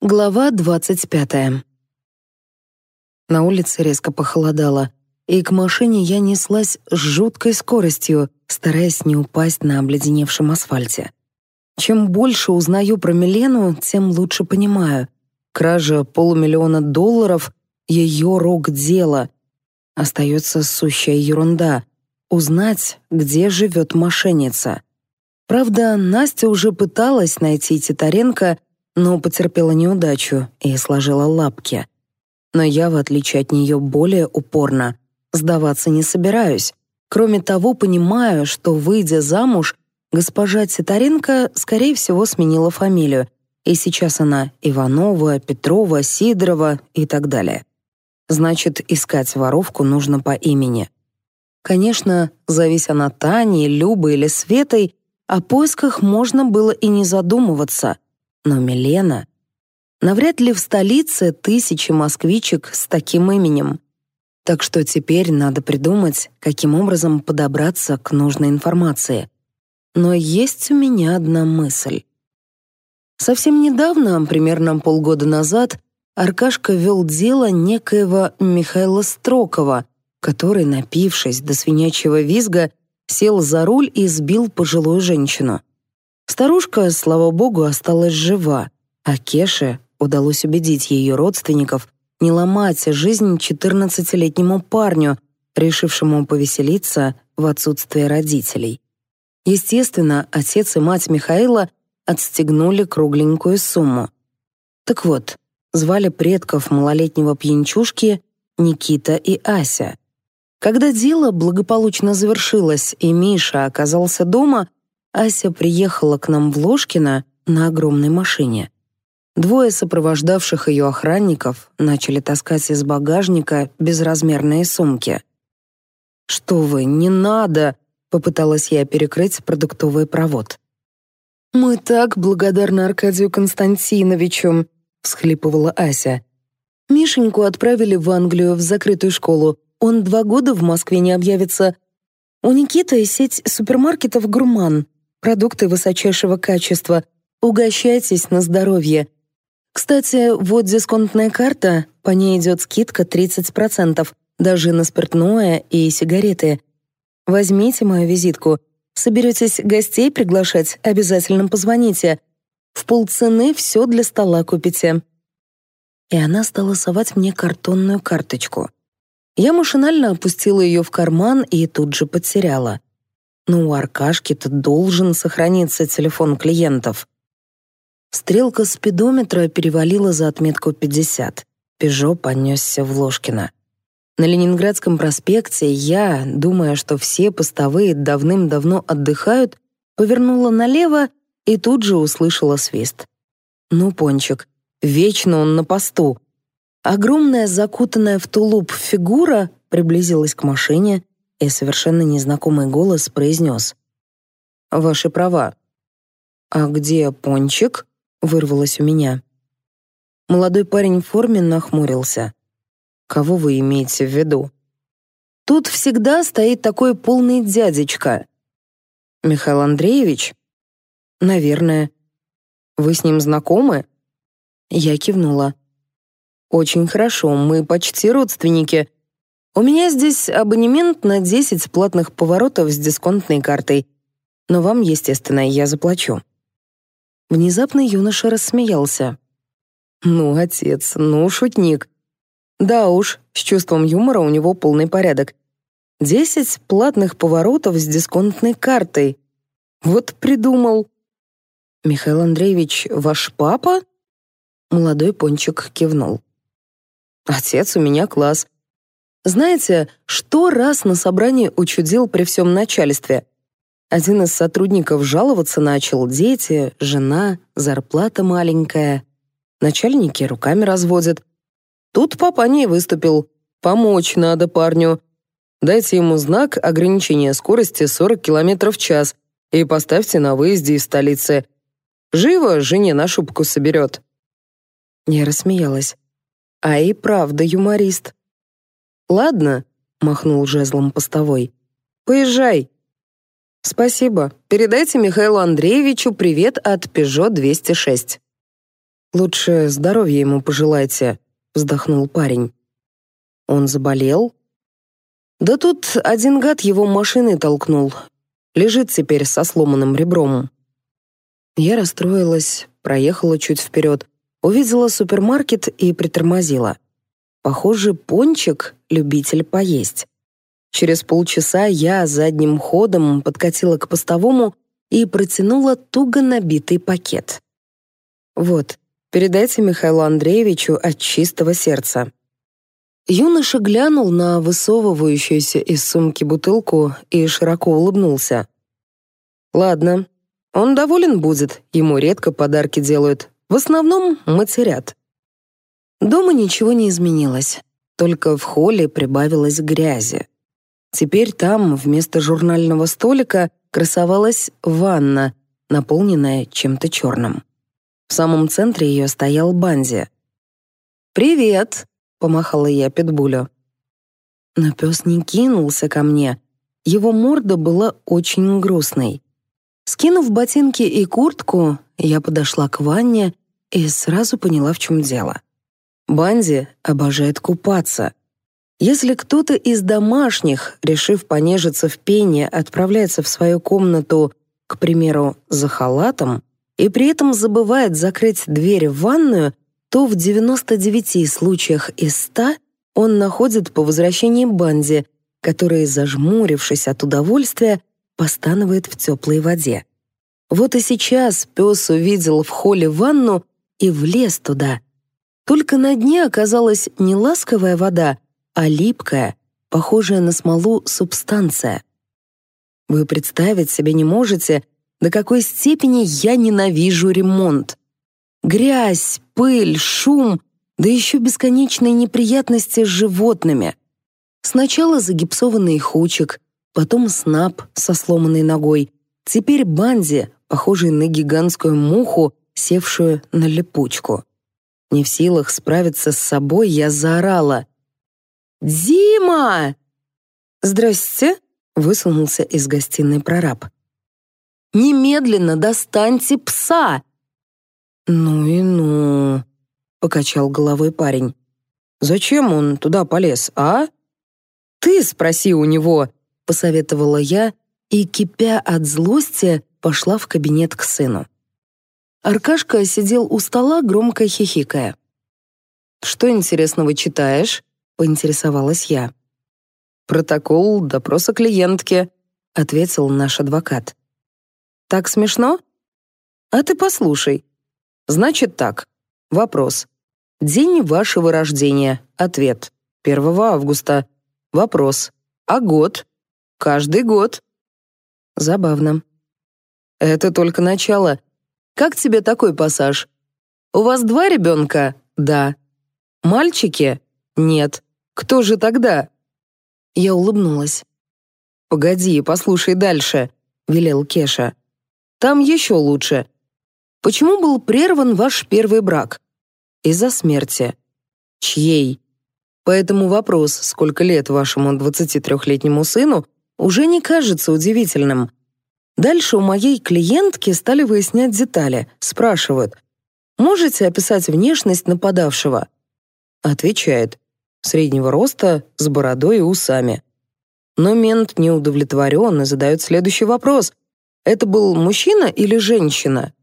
Глава 25. На улице резко похолодало, и к машине я неслась с жуткой скоростью, стараясь не упасть на обледеневшем асфальте. Чем больше узнаю про Милену, тем лучше понимаю. Кража полумиллиона долларов — ее рок дело. Остается сущая ерунда — узнать, где живет мошенница. Правда, Настя уже пыталась найти Титаренко — но потерпела неудачу и сложила лапки. Но я, в отличие от нее, более упорно. Сдаваться не собираюсь. Кроме того, понимаю, что, выйдя замуж, госпожа Титаренко, скорее всего, сменила фамилию, и сейчас она Иванова, Петрова, Сидорова и так далее. Значит, искать воровку нужно по имени. Конечно, завися она Таней, Любой или Светой, о поисках можно было и не задумываться — но Милена... Навряд ли в столице тысячи москвичек с таким именем. Так что теперь надо придумать, каким образом подобраться к нужной информации. Но есть у меня одна мысль. Совсем недавно, примерно полгода назад, Аркашка вел дело некоего Михаила Строкова, который, напившись до свинячьего визга, сел за руль и сбил пожилую женщину. Старушка, слава богу, осталась жива, а Кеше удалось убедить ее родственников не ломать жизнь 14-летнему парню, решившему повеселиться в отсутствие родителей. Естественно, отец и мать Михаила отстегнули кругленькую сумму. Так вот, звали предков малолетнего пьянчушки Никита и Ася. Когда дело благополучно завершилось и Миша оказался дома, Ася приехала к нам в Ложкино на огромной машине. Двое сопровождавших ее охранников начали таскать из багажника безразмерные сумки. «Что вы, не надо!» — попыталась я перекрыть продуктовый провод. «Мы так благодарны Аркадию Константиновичу», — всхлипывала Ася. «Мишеньку отправили в Англию, в закрытую школу. Он два года в Москве не объявится. У Никиты сеть супермаркетов «Гурман» продукты высочайшего качества. Угощайтесь на здоровье. Кстати, вот дисконтная карта, по ней идет скидка 30%, даже на спиртное и сигареты. Возьмите мою визитку. Соберетесь гостей приглашать, обязательно позвоните. В полцены все для стола купите. И она стала совать мне картонную карточку. Я машинально опустила ее в карман и тут же потеряла но у Аркашки-то должен сохраниться телефон клиентов. Стрелка спидометра перевалила за отметку 50. Пежо понесся в Ложкино. На Ленинградском проспекте я, думая, что все постовые давным-давно отдыхают, повернула налево и тут же услышала свист. Ну, пончик, вечно он на посту. Огромная закутанная в тулуп фигура приблизилась к машине, и совершенно незнакомый голос произнес. «Ваши права». «А где пончик?» — вырвалось у меня. Молодой парень в форме нахмурился. «Кого вы имеете в виду?» «Тут всегда стоит такой полный дядечка». «Михаил Андреевич?» «Наверное». «Вы с ним знакомы?» Я кивнула. «Очень хорошо, мы почти родственники», у меня здесь абонемент на 10 платных поворотов с дисконтной картой. Но вам, естественно, я заплачу». Внезапно юноша рассмеялся. «Ну, отец, ну, шутник». Да уж, с чувством юмора у него полный порядок. Десять платных поворотов с дисконтной картой. Вот придумал. Михаил Андреевич, ваш папа? Молодой пончик кивнул. Отец, у меня класс. Знаете, что раз на собрании учудил при всем начальстве? Один из сотрудников жаловаться начал. Дети, жена, зарплата маленькая. Начальники руками разводят. Тут папа не выступил. Помочь надо парню. Дайте ему знак ограничения скорости 40 км в час и поставьте на выезде из столицы. Живо жене на шубку соберет. Я рассмеялась. А и правда юморист. Ладно, махнул жезлом постовой. Поезжай. Спасибо. Передайте Михаилу Андреевичу привет от Пежо 206. Лучше здоровья ему пожелайте, вздохнул парень. Он заболел? Да тут один гад его машины толкнул. Лежит теперь со сломанным ребром. Я расстроилась, проехала чуть вперед, увидела супермаркет и притормозила. Похоже, пончик — любитель поесть. Через полчаса я задним ходом подкатила к постовому и протянула туго набитый пакет. «Вот, передайте Михаилу Андреевичу от чистого сердца». Юноша глянул на высовывающуюся из сумки бутылку и широко улыбнулся. «Ладно, он доволен будет, ему редко подарки делают, в основном матерят». Дома ничего не изменилось, только в холле прибавилось грязи. Теперь там вместо журнального столика красовалась ванна, наполненная чем-то черным. В самом центре ее стоял Банзи. «Привет!» — помахала я Питбулю. Но пес не кинулся ко мне. Его морда была очень грустной. Скинув ботинки и куртку, я подошла к ванне и сразу поняла, в чем дело. Банди обожает купаться. Если кто-то из домашних, решив понежиться в пене, отправляется в свою комнату, к примеру, за халатом, и при этом забывает закрыть дверь в ванную, то в 99 случаях из 100 он находит по возвращении Банди, который, зажмурившись от удовольствия, постанывает в теплой воде. Вот и сейчас пес увидел в холле ванну и влез туда — только на дне оказалась не ласковая вода, а липкая, похожая на смолу субстанция. Вы представить себе не можете, до какой степени я ненавижу ремонт. Грязь, пыль, шум, да еще бесконечные неприятности с животными. Сначала загипсованный хучек, потом снап со сломанной ногой, теперь банзи, похожий на гигантскую муху, севшую на липучку. Не в силах справиться с собой, я заорала. «Дима!» «Здрасте!» — высунулся из гостиной прораб. «Немедленно достаньте пса!» «Ну и ну!» — покачал головой парень. «Зачем он туда полез, а?» «Ты спроси у него!» — посоветовала я и, кипя от злости, пошла в кабинет к сыну. Аркашка сидел у стола, громко хихикая. «Что интересного читаешь?» — поинтересовалась я. «Протокол допроса клиентки», — ответил наш адвокат. «Так смешно?» «А ты послушай. Значит так. Вопрос. День вашего рождения. Ответ. 1 августа. Вопрос. А год? Каждый год». Забавно. «Это только начало», как тебе такой пассаж? У вас два ребенка? Да. Мальчики? Нет. Кто же тогда? Я улыбнулась. Погоди, послушай дальше, велел Кеша. Там еще лучше. Почему был прерван ваш первый брак? Из-за смерти. Чьей? Поэтому вопрос, сколько лет вашему 23-летнему сыну, уже не кажется удивительным. Дальше у моей клиентки стали выяснять детали, спрашивают, «Можете описать внешность нападавшего?» Отвечает, «Среднего роста, с бородой и усами». Но мент не удовлетворен и задает следующий вопрос. «Это был мужчина или женщина?»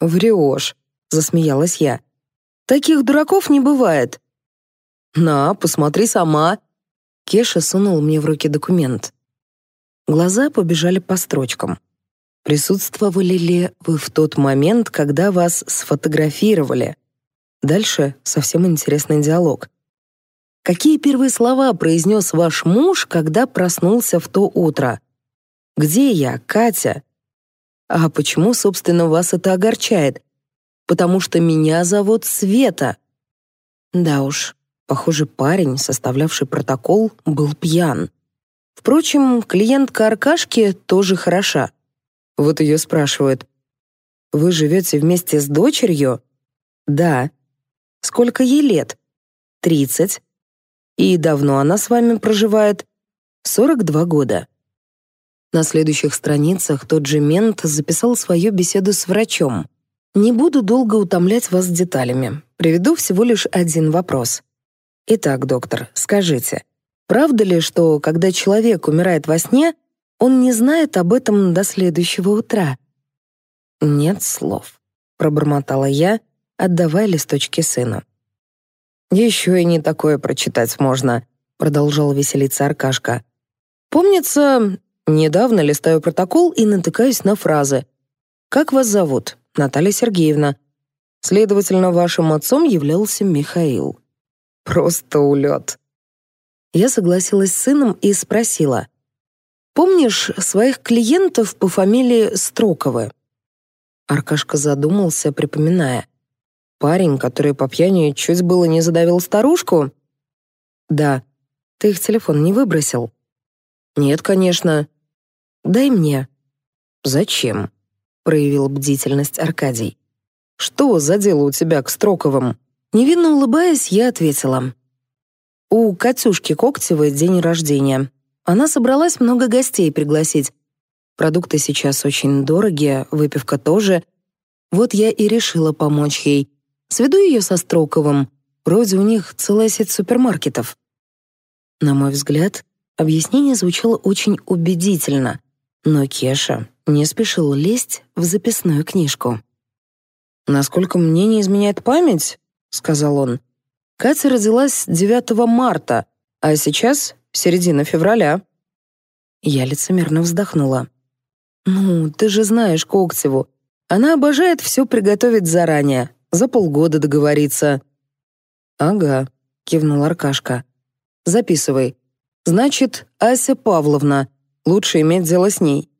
«Врешь», — засмеялась я. «Таких дураков не бывает». «На, посмотри сама». Кеша сунул мне в руки документ. Глаза побежали по строчкам. Присутствовали ли вы в тот момент, когда вас сфотографировали? Дальше совсем интересный диалог. Какие первые слова произнес ваш муж, когда проснулся в то утро? Где я, Катя? А почему, собственно, вас это огорчает? Потому что меня зовут Света. Да уж, похоже, парень, составлявший протокол, был пьян. Впрочем, клиентка Аркашки тоже хороша. Вот ее спрашивают. «Вы живете вместе с дочерью?» «Да». «Сколько ей лет?» «Тридцать». «И давно она с вами проживает?» «Сорок два года». На следующих страницах тот же мент записал свою беседу с врачом. «Не буду долго утомлять вас деталями. Приведу всего лишь один вопрос. Итак, доктор, скажите, Правда ли, что когда человек умирает во сне, он не знает об этом до следующего утра? Нет слов, пробормотала я, отдавая листочки сыну. Еще и не такое прочитать можно, продолжал веселиться Аркашка. Помнится, недавно листаю протокол и натыкаюсь на фразы. Как вас зовут? Наталья Сергеевна. Следовательно, вашим отцом являлся Михаил. Просто улет. Я согласилась с сыном и спросила. «Помнишь своих клиентов по фамилии Строковы?» Аркашка задумался, припоминая. «Парень, который по пьяни чуть было не задавил старушку?» «Да. Ты их телефон не выбросил?» «Нет, конечно». «Дай мне». «Зачем?» — проявил бдительность Аркадий. «Что за дело у тебя к Строковым?» Невинно улыбаясь, я ответила. У Катюшки Коктевой день рождения. Она собралась много гостей пригласить. Продукты сейчас очень дорогие, выпивка тоже. Вот я и решила помочь ей. Сведу ее со Строковым. Вроде у них целая сеть супермаркетов. На мой взгляд, объяснение звучало очень убедительно, но Кеша не спешил лезть в записную книжку. «Насколько мне не изменяет память», — сказал он, Катя родилась 9 марта, а сейчас середина февраля. Я лицемерно вздохнула. «Ну, ты же знаешь Когтеву. Она обожает все приготовить заранее, за полгода договориться». «Ага», — кивнул Аркашка. «Записывай. Значит, Ася Павловна. Лучше иметь дело с ней».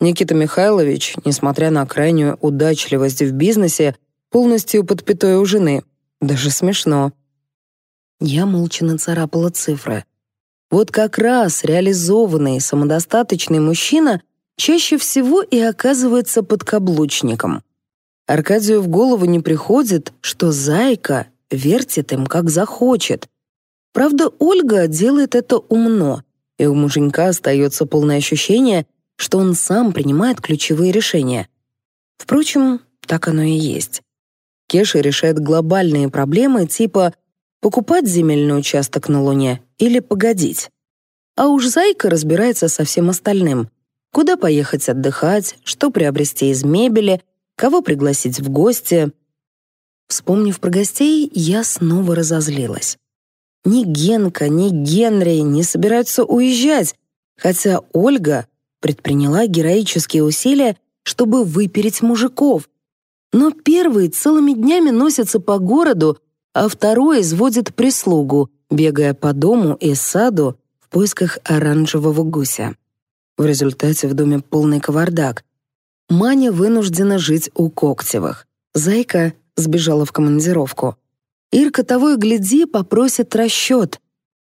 Никита Михайлович, несмотря на крайнюю удачливость в бизнесе, полностью под пятой у жены. Даже смешно. Я молча нацарапала цифры. Вот как раз реализованный самодостаточный мужчина чаще всего и оказывается подкаблучником. Аркадию в голову не приходит, что зайка вертит им как захочет. Правда, Ольга делает это умно, и у муженька остается полное ощущение, что он сам принимает ключевые решения. Впрочем, так оно и есть. Кеша решает глобальные проблемы типа Покупать земельный участок на Луне или погодить? А уж Зайка разбирается со всем остальным. Куда поехать отдыхать, что приобрести из мебели, кого пригласить в гости. Вспомнив про гостей, я снова разозлилась. Ни Генка, ни Генри не собираются уезжать, хотя Ольга предприняла героические усилия, чтобы выпереть мужиков. Но первые целыми днями носятся по городу, а второй изводит прислугу, бегая по дому и саду в поисках оранжевого гуся. В результате в доме полный кавардак. Маня вынуждена жить у Когтевых. Зайка сбежала в командировку. Ирка того и гляди попросит расчет.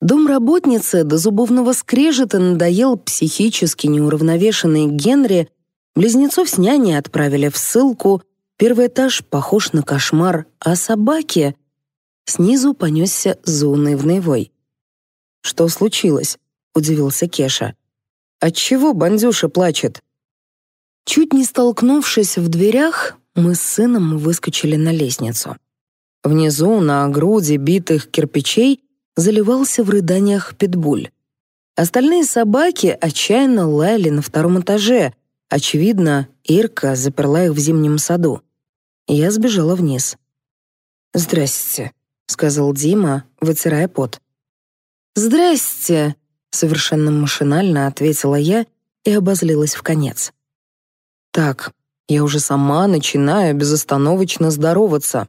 Дом работницы до зубовного скрежета надоел психически неуравновешенный Генри. Близнецов с няней отправили в ссылку. Первый этаж похож на кошмар, а собаки Снизу понесся заунывный вой. «Что случилось?» — удивился Кеша. «Отчего бандюша плачет?» Чуть не столкнувшись в дверях, мы с сыном выскочили на лестницу. Внизу, на груди битых кирпичей, заливался в рыданиях питбуль. Остальные собаки отчаянно лаяли на втором этаже. Очевидно, Ирка заперла их в зимнем саду. Я сбежала вниз. «Здрасте», — сказал Дима, вытирая пот. «Здрасте!» — совершенно машинально ответила я и обозлилась в конец. «Так, я уже сама начинаю безостановочно здороваться».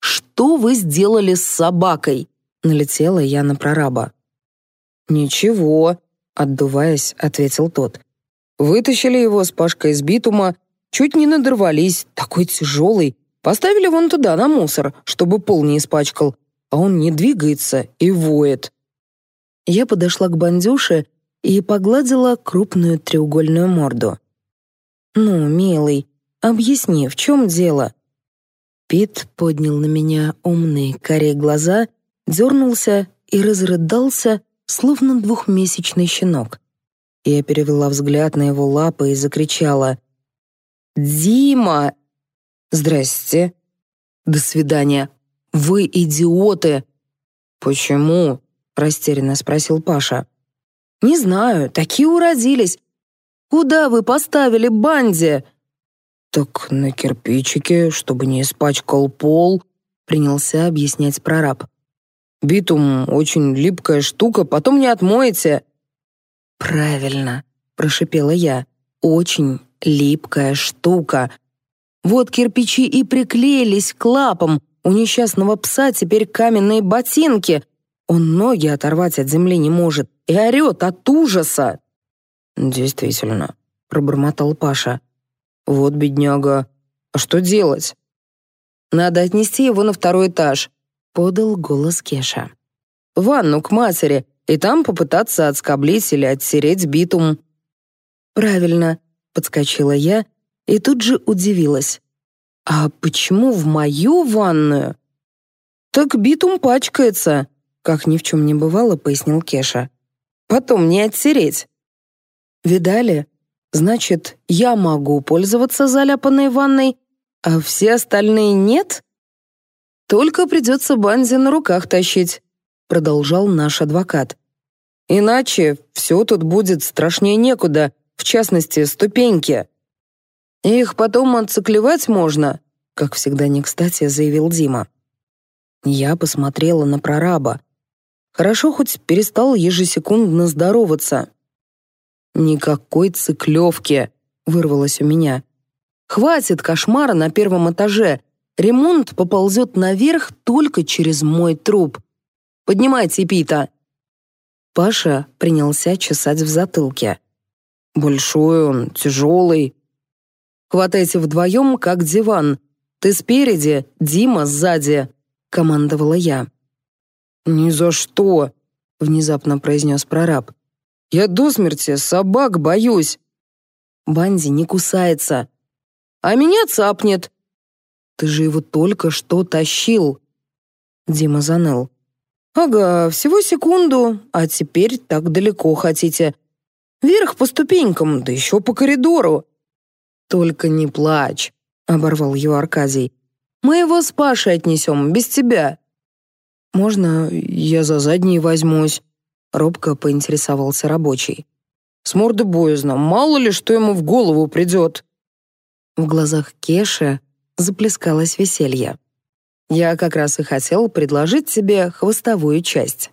«Что вы сделали с собакой?» — налетела я на прораба. «Ничего», — отдуваясь, ответил тот. «Вытащили его с Пашкой из битума, чуть не надорвались, такой тяжелый, Поставили вон туда, на мусор, чтобы пол не испачкал, а он не двигается и воет. Я подошла к бандюше и погладила крупную треугольную морду. «Ну, милый, объясни, в чем дело?» Пит поднял на меня умные корей глаза, дернулся и разрыдался, словно двухмесячный щенок. Я перевела взгляд на его лапы и закричала. «Дима, «Здрасте». «До свидания». «Вы идиоты!» «Почему?» — растерянно спросил Паша. «Не знаю, такие уродились. Куда вы поставили банди?» «Так на кирпичике, чтобы не испачкал пол», — принялся объяснять прораб. «Битум — очень липкая штука, потом не отмоете». «Правильно», — прошипела я, — «очень липкая штука. Вот кирпичи и приклеились к лапам. У несчастного пса теперь каменные ботинки. Он ноги оторвать от земли не может и орет от ужаса. «Действительно», — пробормотал Паша. «Вот бедняга. А что делать?» «Надо отнести его на второй этаж», — подал голос Кеша. «Ванну к матери, и там попытаться отскоблить или оттереть битум». «Правильно», — подскочила я и тут же удивилась. «А почему в мою ванную?» «Так битум пачкается», — как ни в чем не бывало, пояснил Кеша. «Потом не оттереть». «Видали? Значит, я могу пользоваться заляпанной ванной, а все остальные нет?» «Только придется Банзи на руках тащить», — продолжал наш адвокат. «Иначе все тут будет страшнее некуда, в частности, ступеньки». «Их потом отциклевать можно», — как всегда не кстати заявил Дима. Я посмотрела на прораба. Хорошо хоть перестал ежесекундно здороваться. «Никакой циклевки», — вырвалось у меня. «Хватит кошмара на первом этаже. Ремонт поползет наверх только через мой труп. Поднимайте Пита». Паша принялся чесать в затылке. «Большой он, тяжелый, Хватайте вдвоем, как диван. Ты спереди, Дима сзади», — командовала я. «Ни за что», — внезапно произнес прораб. «Я до смерти собак боюсь». Банди не кусается. «А меня цапнет». «Ты же его только что тащил». Дима заныл. «Ага, всего секунду, а теперь так далеко хотите. Вверх по ступенькам, да еще по коридору. «Только не плачь», — оборвал ее Аркадий. «Мы его с Пашей отнесем, без тебя». «Можно я за задний возьмусь?» — робко поинтересовался рабочий. «С морды боязно, мало ли, что ему в голову придет». В глазах Кеши заплескалось веселье. «Я как раз и хотел предложить тебе хвостовую часть».